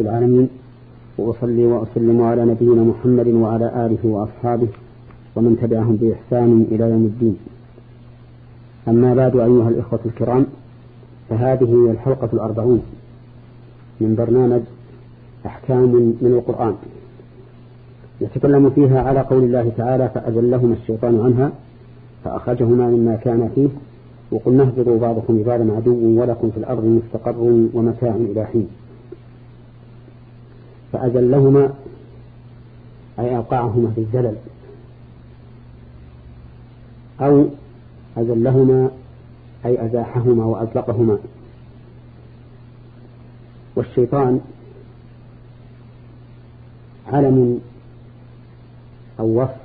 العالمين وأصلي وأسلم على نبينا محمد وعلى آله وأصحابه ومن تبعهم بإحسان إلى يوم الدين. أما بعد أيها الإخوة الكرام فهذه هي الحلقة الأربعون من برنامج أحكام من القرآن. يتكلم فيها على قول الله تعالى فأزلهما الشيطان عنها فأخرجهما مما كان فيه وقلنا اهبطوا بعضكم لبعض عدو ولكم في الأرض مستقر ومتاع إلى حين. فأزلهما أي أوقعهما في الزلل أو أزلهما أي أزاحهما وأطلقهما. والشيطان علم أو وصف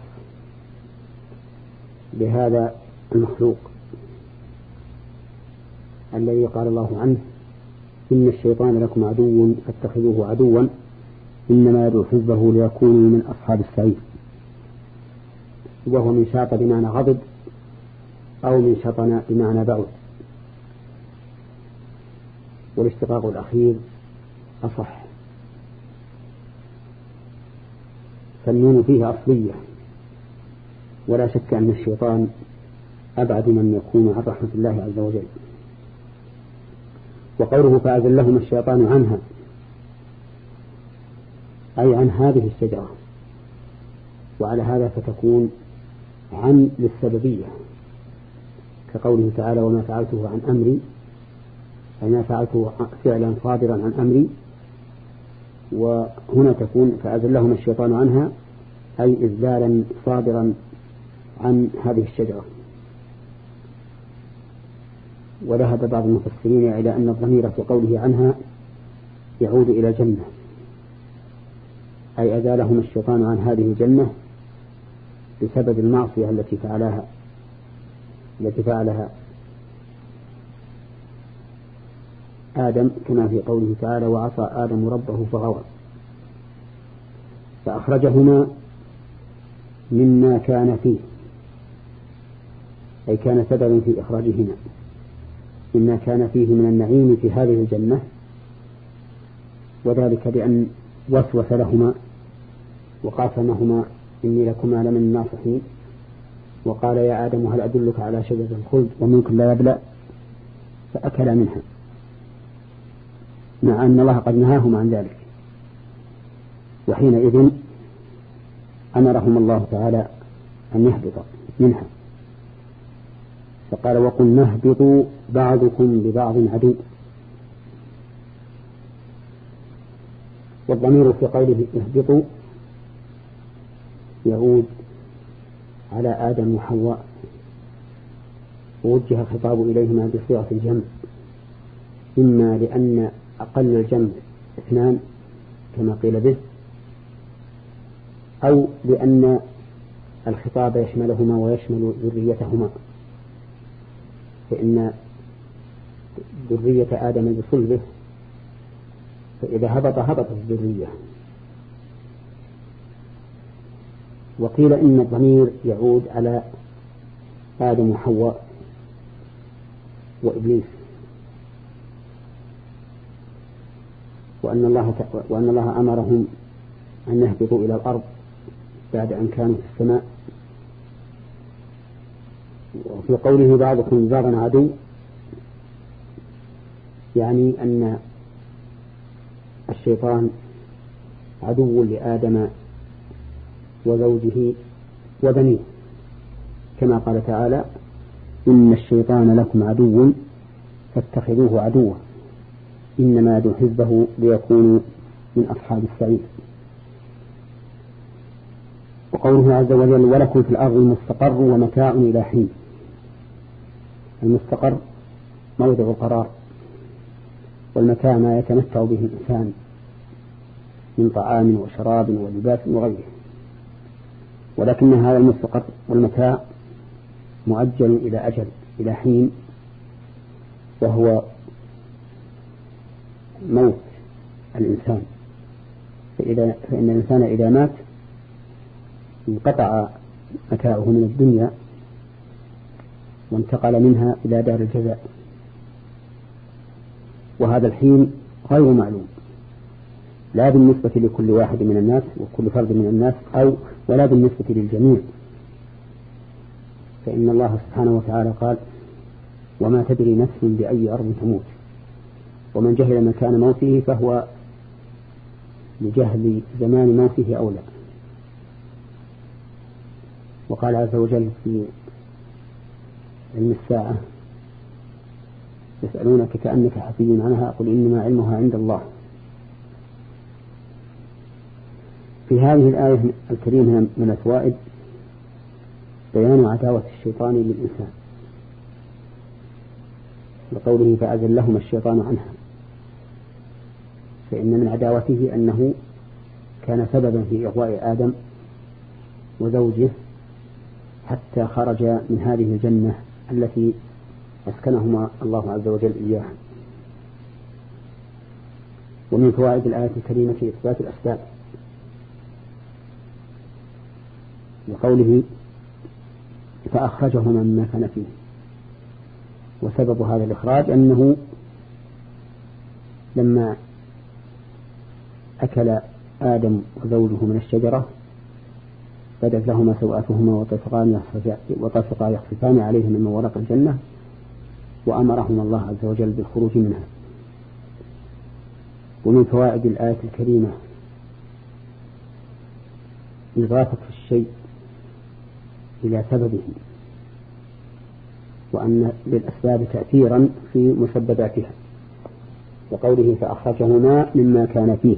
بهذا المخلوق الذي قال الله عنه إن الشيطان لكم عدو فاتخذوه عدوا. إنما يدعو حزبه ليكونوا من أصحاب السعير. وهو من شاط بمعنى غضب أو من شطن بمعنى بعد. والاشتقاق الأخير أصح. فالنون فيه أصلية. ولا شك أن الشيطان أبعد من يكون عن رحمة الله عز وجل. وقوله فأزلهم الشيطان عنها. أي عن هذه الشجرة. وعلى هذا فتكون عن للسببية. كقوله تعالى وما فعلته عن أمري أي ما فعلته فعلا صادرا عن أمري. وهنا تكون فأزلهم الشيطان عنها أي إذلالا صادرا عن هذه الشجرة. وذهب بعض المفسرين إلى أن الضمير في قوله عنها يعود إلى الجنة أي أزالهم الشيطان عن هذه الجنة بسبب المعصية التي فعلها التي فعلها آدم كما في قوله تعالى وعصى آدم ربه فغوى. فأخرجهما مما كان فيه أي كان سببا في إخراجهما. مما كان فيه من النعيم في هذه الجنة وذلك بأن وسوس لهما وقاسمهما إني لكما لمن الناصحين. وقال يا آدم هل أدلك على شجرة الخلد وملك لا يبلى فأكلا منها. مع أن الله قد نهاهما عن ذلك. وحينئذ أمرهم الله تعالى أن يهبط منها. فقال وقل اهبطوا بعضكم لبعض عدو. والضمير في قوله اهبطوا يعود على آدم وحواء ووجه الخطاب إليهما بصيغة الجمع. إما لأن أقل الجمع اثنان كما قيل به أو لأن الخطاب يشملهما ويشمل ذريتهما. فإن ذرية آدم بصلبه فإذا هبط هبطت الذرية. وقيل إن الضمير يعود على آدم وحواء وإبليس. وأن الله وأن الله أمرهم أن يهبطوا إلى الأرض بعد أن كانوا في السماء. وفي قوله بعضكم بعضا عدو يعني أن الشيطان عدو لآدم وزوجه وبنيه. كما قال تعالى إن الشيطان لكم عدو فاتخذوه عدوا. إنما يدعو حزبه ليكونوا من أصحاب السعير. وقوله عز وجل ولكم في الأرض مستقر ومتاع إلى حين. المستقر موضع القرار والمتاع ما يتمتع به الإنسان من طعام وشراب ولباس وغيره. ولكن هذا المستقر والمتاع مؤجل إلى أجل إلى حين وهو موت الإنسان. فإذا فإن الإنسان إذا مات انقطع متاعه من الدنيا وانتقل منها إلى دار الجزاء. وهذا الحين غير معلوم. لا بالنسبة لكل واحد من الناس وكل فرد من الناس أو ولا بالنسبة للجميع. فإن الله سبحانه وتعالى قال وما تدري نفس بأي أرض تموت. ومن جهل مكان موته فهو لجهل زمان موته أولى. وقال عز وجل في علم الساعة يسألونك كأنك حفي عنها قل إنما علمها عند الله. في هذه الآية الكريمة من الفوائد بيان عداوة الشيطان للإنسان لقوله فأزلهما الشيطان عنها فإن من عداوته أنه كان سببا في إغواء آدم وزوجه حتى خرج من هذه الجنة التي أسكنهما الله عز وجل إياها. ومن فوائد الآية الكريمة إثبات الأسباب. وقوله فأخرجهما مما كان فيه. وسبب هذا الإخراج أنه لما أكل آدم وزوجه من الشجرة بدت لهما سوآتهما وطفقا يخصفان عليهما من ورق الجنة وأمرهما الله عز وجل بالخروج منها. ومن فوائد الآية الكريمة إضافة الشيء إلى سببه وأن للأسباب تأثيرا في مسبباتها وقوله فأخرجهما مما كان فيه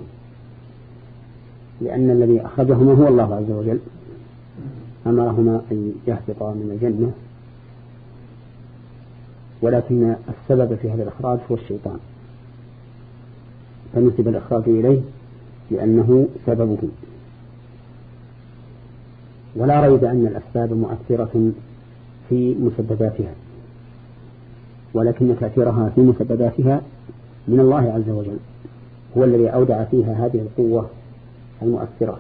لأن الذي أخرجهما هو الله عز وجل أمرهما أن يهبطا من الجنة ولكن السبب في هذا الإخراج هو الشيطان فنسب الإخراج إليه لأنه سببه. ولا ريب أن الأسباب مؤثرة في مسبباتها ولكن تأثيرها في مسبباتها من الله عز وجل هو الذي أودع فيها هذه القوة المؤثرة.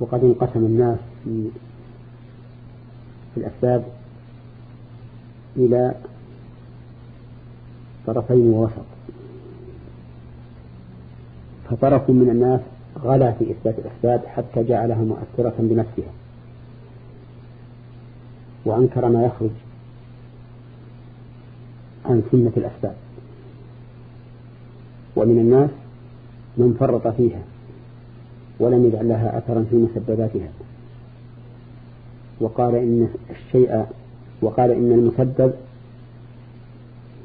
وقد انقسم الناس في في الأسباب إلى طرفين ووسط. فطرف من الناس غلا في إثبات الأسباب حتى جعلها مؤثرة بنفسها. وأنكر ما يخرج عن سنة الأسباب. ومن الناس من فرط فيها ولم يجعل لها أثرا في مسبباتها. وقال إن الشيء وقال إن المسبب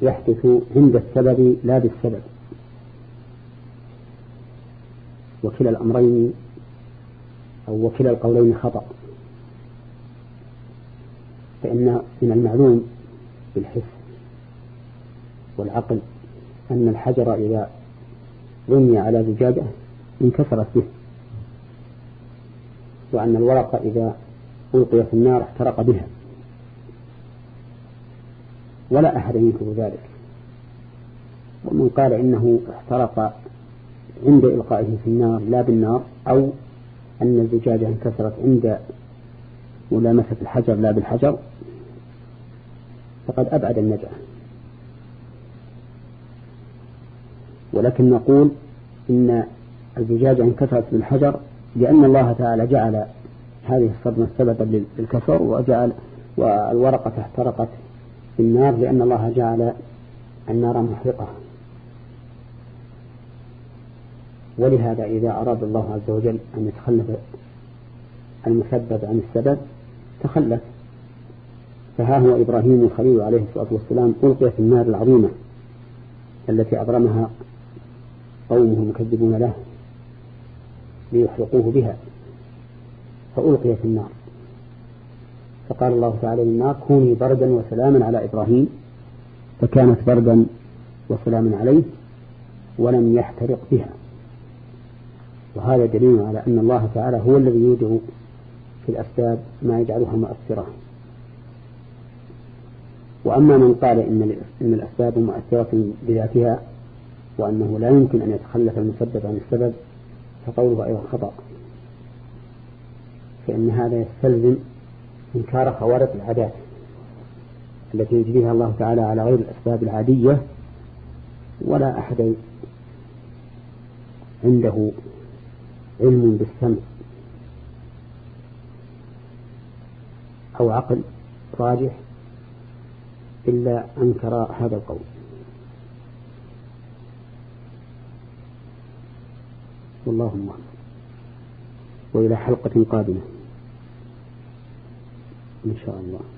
يحدث عند السبب لا بالسبب. وكلا الأمرين أو وكلا القولين خطأ. فإن من المعلوم بالحس والعقل أن الحجر إذا رمي على زجاجة انكسرت به وأن الورقة إذا ألقي في النار احترق بها. ولا أحد ينكر ذلك. ومن قال إنه احترق عند إلقائه في النار لا بالنار أو أن الزجاجة انكسرت عند ملامسة الحجر لا بالحجر فقد أبعد النجاة. ولكن نقول إن الزجاجة انكسرت بالحجر لأن الله تعالى جعل هذه الصدمة سببا للكسر وجعل والورقة احترقت في النار لأن الله جعل النار محرقة. ولهذا إذا أراد الله عز وجل أن يتخلف المسبب عن السبب تخلف. فها هو إبراهيم الخليل عليه الصلاة والسلام ألقي في النار العظيمة التي أضرمها قومه مكذبون له ليحرقوه بها فألقي في النار. فقال الله تعالى للنار كوني بردا وسلاما على إبراهيم. فكانت بردا وسلاما عليه ولم يحترق بها. وهذا دليل على أن الله تعالى هو الذي يودع في الأسباب ما يجعلها مؤثرة. وأما من قال إن إن الأسباب مؤثرة بذاتها وأنه لا يمكن أن يتخلف المسبب عن السبب فقوله أيضا خطأ. فإن هذا يستلزم إنكار خوارق العادات التي يجريها الله تعالى على غير الأسباب العادية ولا أحد عنده علم بالسمع أو عقل راجح إلا أنكر هذا القول. والله أعلم. وإلى حلقة قادمة. إن شاء الله.